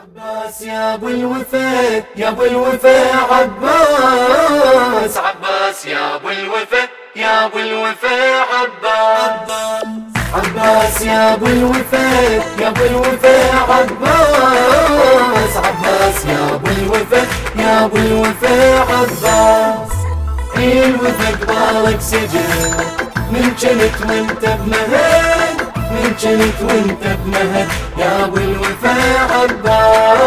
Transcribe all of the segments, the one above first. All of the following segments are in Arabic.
عباس يا أبو الوفا يا أبو الوفا عباس. عباس يا أبو الوفا يا أبو الوفا عباس. عباس يا أبو الوفا يا أبو الوفا عباس. عباس يا أبو الوفا يا أبو الوفا عباس. الوفا قبالك سجن من جنت وانت بمهد من جنت وانت بمهد. يا أبو الوفا عباس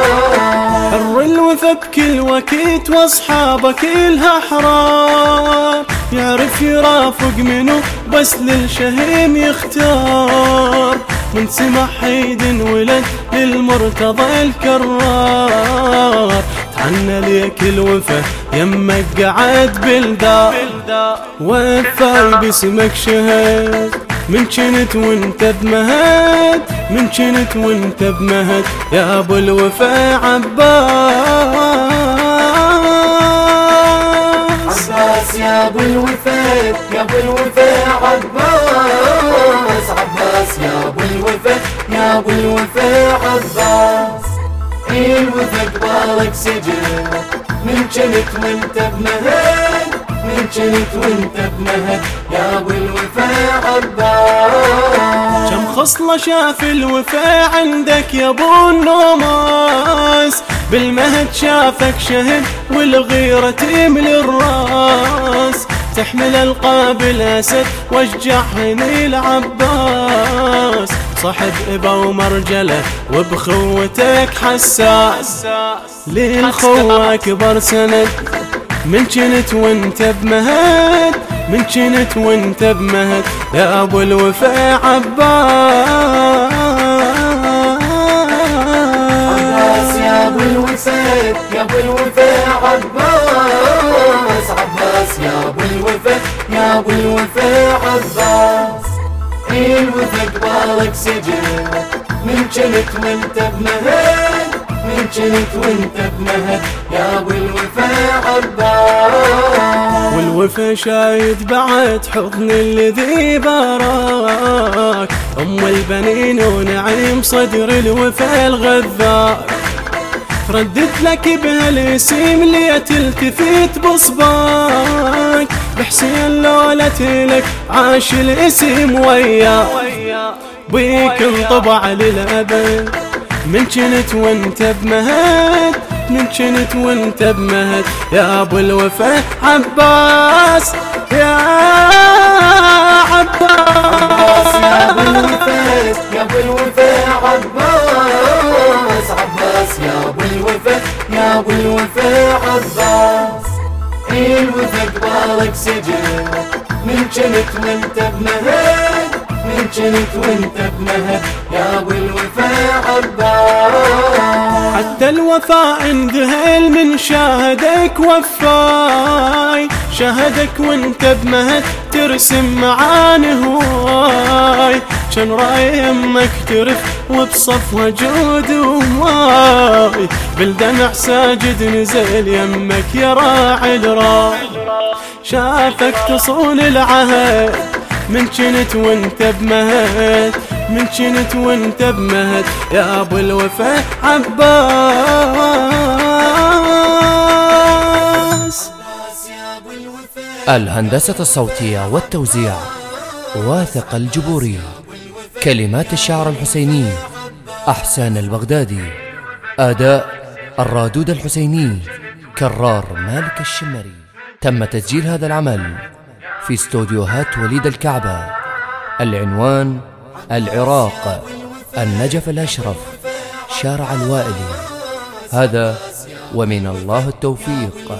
حر الوفا بكل وقت وأصحابه كلها احرار يعرف يرافق منو بس للشهيم يختار. من سمع حيد ولد للمرتضى الكرار. تعنى ليك الوفا يمك قعد بالدار وفاي باسمك شهد. من كنت وانت بمهد من كنت وانت بمهد يا أبو الوفا عباس. عباس يا أبو الوفا يا أبو الوفا عباس. عباس يا أبو الوفا يا أبو الوفا عباس. الوفا قبالك سجن من كنت وانت بمهد. من كنت وانت بمهد. يا أبو الوفا عباس. كم خصلة شاف الوفا عندك يا أبو النوماس بالمهد شافك شهد والغيرة تملي الراس تحمل القاب الاسد واشجعني العباس صحب إبا ومرجلة وبخوتك حساس. للخوة أكبر سند. من كنت وانت بمهد من كنت وانت بمهد يا أبو الوفا عباس. يا أبو الوفا يا أبو الوفا عباس. عباس يا أبو الوفا يا أبو الوفا عباس. الوفا قبالك سجن؟ من كنت وانت بمهد من كنت وانت بمهد يا أبو الوفا عباس. والوفا شايد بعد حضن الذي باراك أم البنين ونعيم صدر الوفا الغذاك ردت لك بهالاسم لي تلتفت بصباك بحسين لولت لك عاش الاسم وياك بيك انطبع للأبد من كنت وانت بمهد. من كنت وانت بمهد يا أبو الوفا عباس يا عباس. يا أبو الوفا يا أبو الوفا عباس. عباس يا أبو الوفا يا أبو الوفا عباس. الوفا قبالك سجن؟ من كنت وانت بمهد من كنت وانت بمهد يا أبو الوفا عباس حتى الوفاء انذهل من شاهدك وفاي. شهدك وانت بمهد ترسم معاني هواي. كان رأي يمك ترف وبصف وجود وماي. بالدمع ساجد نزل يمك يا راعي شافك تصون العهد من كنت وانت بمهد من كنت وانت بمهد. يا أبو الوفا عباس. الهندسة الصوتية والتوزيع واثق الجبوري. كلمات الشعر الحسيني أحسان البغدادي. أداء الرادود الحسيني كرار مالك الشمري. تم تسجيل هذا العمل في استوديوهات وليد الكعبة. العنوان العراق النجف الأشرف شارع الوائلي. هذا ومن الله التوفيق.